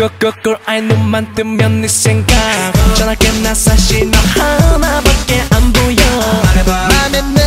꿀꿀꿀 아이 눈만 뜨면 네 생각 전화게 나 사실 너 하나밖에 안 보여 말해봐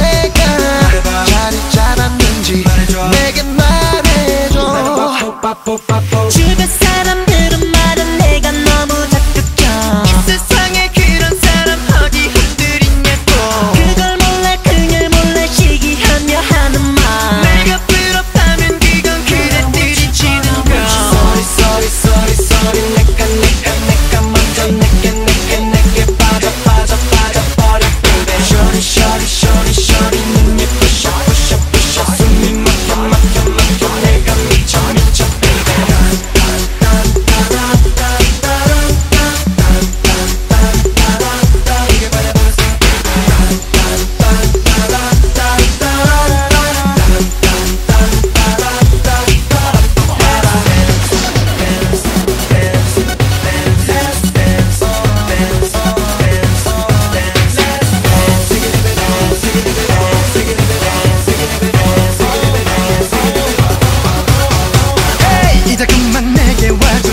시작만 내게 와줘